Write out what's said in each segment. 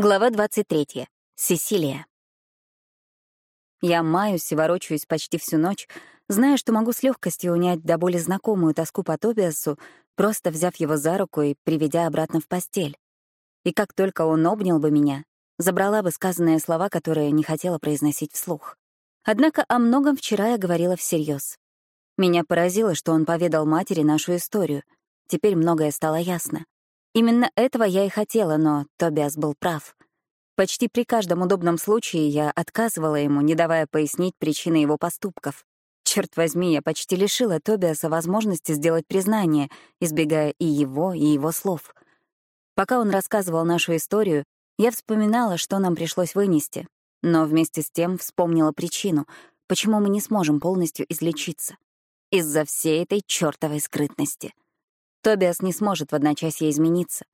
Глава 23. Сесилия. Я маюсь и ворочаюсь почти всю ночь, зная, что могу с легкостью унять до боли знакомую тоску по Тобиасу, просто взяв его за руку и приведя обратно в постель. И как только он обнял бы меня, забрала бы сказанные слова, которые не хотела произносить вслух. Однако о многом вчера я говорила всерьез. Меня поразило, что он поведал матери нашу историю. Теперь многое стало ясно. Именно этого я и хотела, но Тобиас был прав. Почти при каждом удобном случае я отказывала ему, не давая пояснить причины его поступков. Черт возьми, я почти лишила Тобиаса возможности сделать признание, избегая и его, и его слов. Пока он рассказывал нашу историю, я вспоминала, что нам пришлось вынести, но вместе с тем вспомнила причину, почему мы не сможем полностью излечиться. Из-за всей этой чертовой скрытности — Тобиас не сможет в одночасье измениться.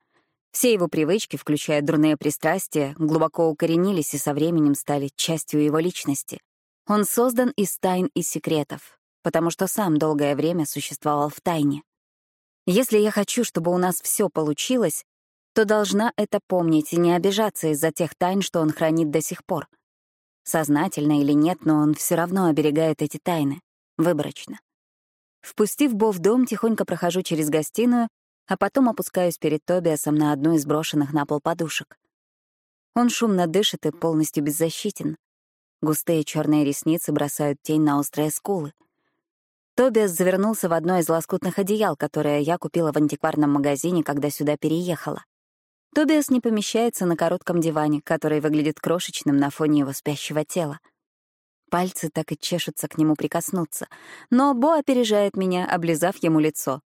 Все его привычки, включая дурные пристрастия, глубоко укоренились и со временем стали частью его личности. Он создан из тайн и секретов, потому что сам долгое время существовал в тайне. Если я хочу, чтобы у нас все получилось, то должна это помнить и не обижаться из-за тех тайн, что он хранит до сих пор. Сознательно или нет, но он все равно оберегает эти тайны, выборочно. Впустив Бо в дом, тихонько прохожу через гостиную, а потом опускаюсь перед Тобиасом на одну из брошенных на пол подушек. Он шумно дышит и полностью беззащитен. Густые черные ресницы бросают тень на острые скулы. Тобиас завернулся в одно из лоскутных одеял, которое я купила в антикварном магазине, когда сюда переехала. Тобиас не помещается на коротком диване, который выглядит крошечным на фоне его спящего тела. Пальцы так и чешутся к нему прикоснуться. Но Бо опережает меня, облизав ему лицо.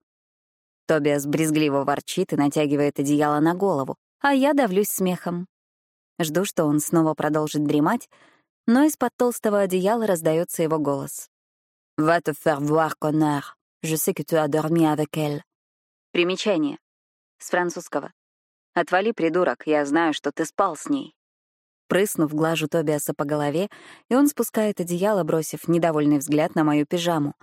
Тобиас брезгливо ворчит и натягивает одеяло на голову, а я давлюсь смехом. Жду, что он снова продолжит дремать, но из-под толстого одеяла раздается его голос. «Va te faire voir, connard. Je sais que tu as dormi avec elle». Примечание. С французского. «Отвали, придурок, я знаю, что ты спал с ней». Прыснув, глажу Тобиаса по голове, и он спускает одеяло, бросив недовольный взгляд на мою пижаму,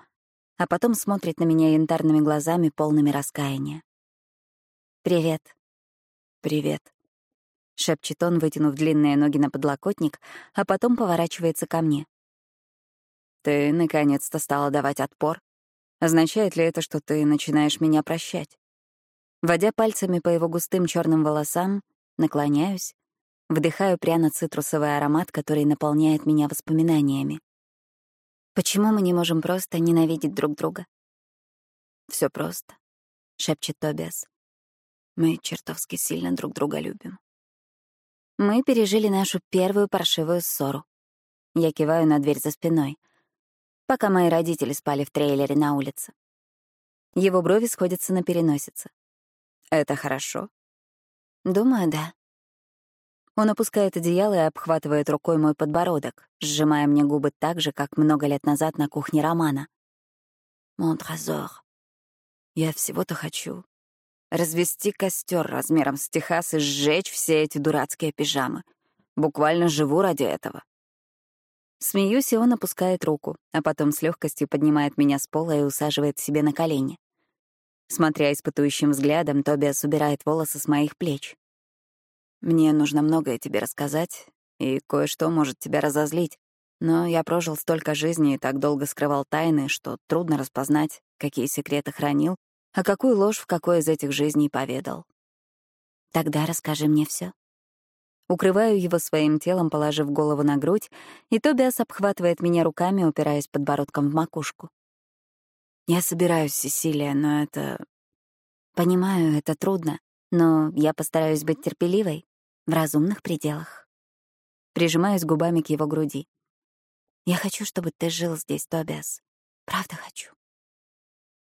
а потом смотрит на меня янтарными глазами, полными раскаяния. «Привет». «Привет», — шепчет он, вытянув длинные ноги на подлокотник, а потом поворачивается ко мне. «Ты наконец-то стала давать отпор. Означает ли это, что ты начинаешь меня прощать?» Водя пальцами по его густым черным волосам, наклоняюсь Вдыхаю пряно-цитрусовый аромат, который наполняет меня воспоминаниями. Почему мы не можем просто ненавидеть друг друга? Все просто, шепчет Тобиас. Мы чертовски сильно друг друга любим. Мы пережили нашу первую паршивую ссору. Я киваю на дверь за спиной, пока мои родители спали в трейлере на улице. Его брови сходятся на переносице. Это хорошо? Думаю, да. Он опускает одеяло и обхватывает рукой мой подбородок, сжимая мне губы так же, как много лет назад на кухне Романа. «Монтразор, я всего-то хочу развести костер размером с Техас и сжечь все эти дурацкие пижамы. Буквально живу ради этого». Смеюсь, и он опускает руку, а потом с легкостью поднимает меня с пола и усаживает себе на колени. Смотря испытующим взглядом, Тобиас убирает волосы с моих плеч. Мне нужно многое тебе рассказать, и кое-что может тебя разозлить. Но я прожил столько жизней и так долго скрывал тайны, что трудно распознать, какие секреты хранил, а какую ложь в какой из этих жизней поведал. Тогда расскажи мне все. Укрываю его своим телом, положив голову на грудь, и Тобиас обхватывает меня руками, упираясь подбородком в макушку. Я собираюсь, Сесилия, но это... Понимаю, это трудно, но я постараюсь быть терпеливой в разумных пределах. Прижимаюсь губами к его груди. «Я хочу, чтобы ты жил здесь, Тобиас. Правда хочу».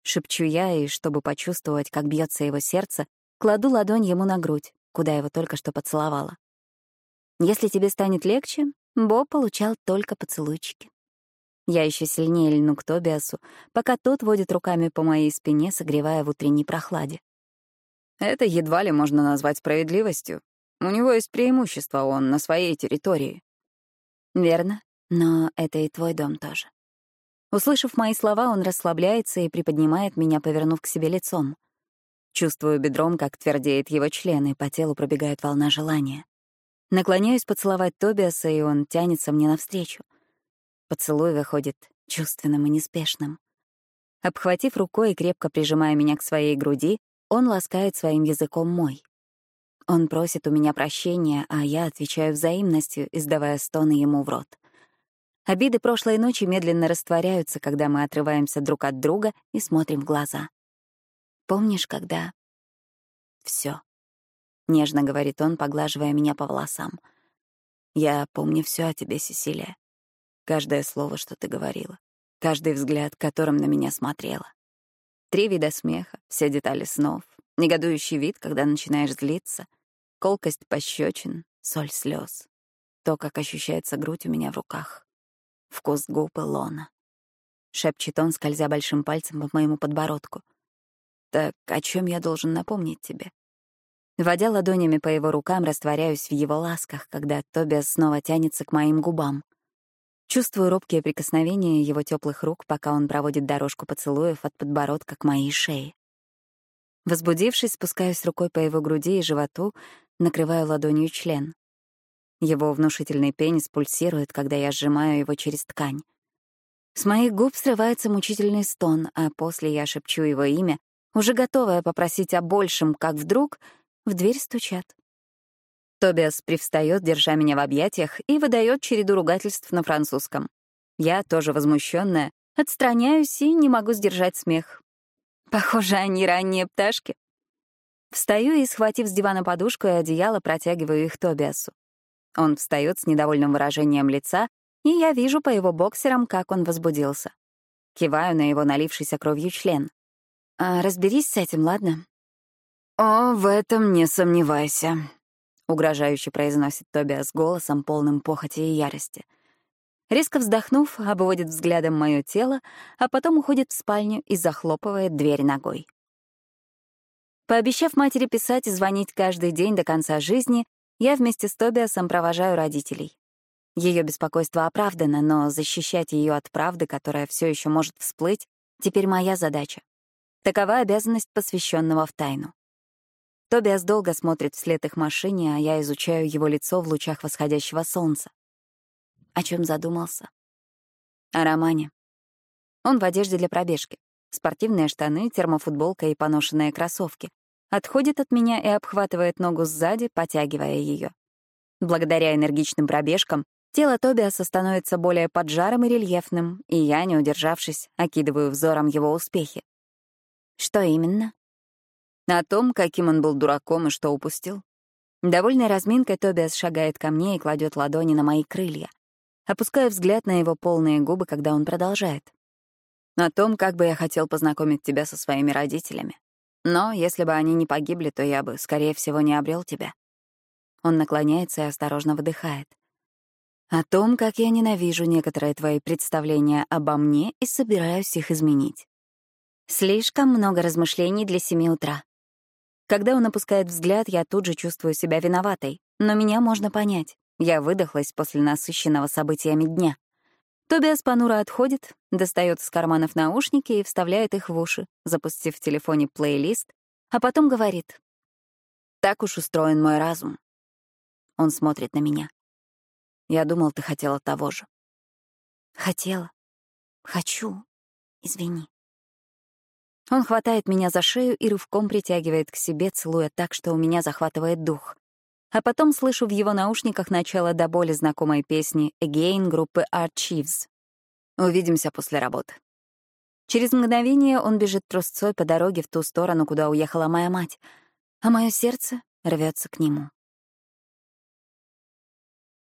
Шепчу я, и чтобы почувствовать, как бьется его сердце, кладу ладонь ему на грудь, куда его только что поцеловала. Если тебе станет легче, Бо получал только поцелуйчики. Я еще сильнее льну к Тобиасу, пока тот водит руками по моей спине, согревая в утренней прохладе. Это едва ли можно назвать справедливостью, у него есть преимущество, он на своей территории. Верно, но это и твой дом тоже. Услышав мои слова, он расслабляется и приподнимает меня, повернув к себе лицом. Чувствую бедром, как твердеет его член, и по телу пробегает волна желания. Наклоняюсь поцеловать Тобиаса, и он тянется мне навстречу. Поцелуй выходит чувственным и неспешным. Обхватив рукой и крепко прижимая меня к своей груди, он ласкает своим языком мой. Он просит у меня прощения, а я отвечаю взаимностью, издавая стоны ему в рот. Обиды прошлой ночи медленно растворяются, когда мы отрываемся друг от друга и смотрим в глаза. Помнишь, когда... Все. нежно говорит он, поглаживая меня по волосам. Я помню все о тебе, Сесилия. Каждое слово, что ты говорила. Каждый взгляд, которым на меня смотрела. Три вида смеха, все детали снов, негодующий вид, когда начинаешь злиться, колкость пощечин, соль слез, то, как ощущается грудь у меня в руках, вкус губ и лона. Шепчет он, скользя большим пальцем по моему подбородку. Так о чем я должен напомнить тебе? Водя ладонями по его рукам, растворяюсь в его ласках, когда Тобиас снова тянется к моим губам. Чувствую робкие прикосновения его теплых рук, пока он проводит дорожку поцелуев от подбородка к моей шее. Возбудившись, спускаюсь рукой по его груди и животу, накрываю ладонью член. Его внушительный пенис пульсирует, когда я сжимаю его через ткань. С моих губ срывается мучительный стон, а после я шепчу его имя, уже готовая попросить о большем, как вдруг в дверь стучат. Тобиас привстает, держа меня в объятиях, и выдает череду ругательств на французском. Я, тоже возмущенная, отстраняюсь и не могу сдержать смех. Похоже, они ранние пташки. Встаю и, схватив с дивана подушку и одеяло, протягиваю их Тобиасу. Он встает с недовольным выражением лица, и я вижу по его боксерам, как он возбудился. Киваю на его налившийся кровью член. А, «Разберись с этим, ладно?» «О, в этом не сомневайся», угрожающе произносит Тобиас голосом, полным похоти и ярости. Резко вздохнув, обводит взглядом мое тело, а потом уходит в спальню и захлопывает дверь ногой. Пообещав матери писать и звонить каждый день до конца жизни, я вместе с Тобиасом провожаю родителей. Ее беспокойство оправдано, но защищать ее от правды, которая все еще может всплыть, теперь моя задача. Такова обязанность посвященного в тайну. Тобиас долго смотрит вслед их машине, а я изучаю его лицо в лучах восходящего солнца. О чем задумался? О романе. Он в одежде для пробежки. Спортивные штаны, термофутболка и поношенные кроссовки. Отходит от меня и обхватывает ногу сзади, потягивая ее. Благодаря энергичным пробежкам тело Тобиаса становится более поджарым и рельефным, и я, не удержавшись, окидываю взором его успехи. Что именно? О том, каким он был дураком и что упустил. Довольной разминкой Тобиас шагает ко мне и кладет ладони на мои крылья. Опускаю взгляд на его полные губы, когда он продолжает. О том, как бы я хотел познакомить тебя со своими родителями. Но если бы они не погибли, то я бы, скорее всего, не обрел тебя. Он наклоняется и осторожно выдыхает. О том, как я ненавижу некоторые твои представления обо мне и собираюсь их изменить. Слишком много размышлений для семи утра. Когда он опускает взгляд, я тут же чувствую себя виноватой. Но меня можно понять. Я выдохлась после насыщенного событиями дня. Тобиас понуро отходит, достает из карманов наушники и вставляет их в уши, запустив в телефоне плейлист, а потом говорит. «Так уж устроен мой разум». Он смотрит на меня. «Я думал, ты хотела того же». «Хотела. Хочу. Извини». Он хватает меня за шею и рывком притягивает к себе, целуя так, что у меня захватывает дух. А потом слышу в его наушниках начало до боли знакомой песни «Again» группы Archives. Увидимся после работы. Через мгновение он бежит трусцой по дороге в ту сторону, куда уехала моя мать, а мое сердце рвется к нему.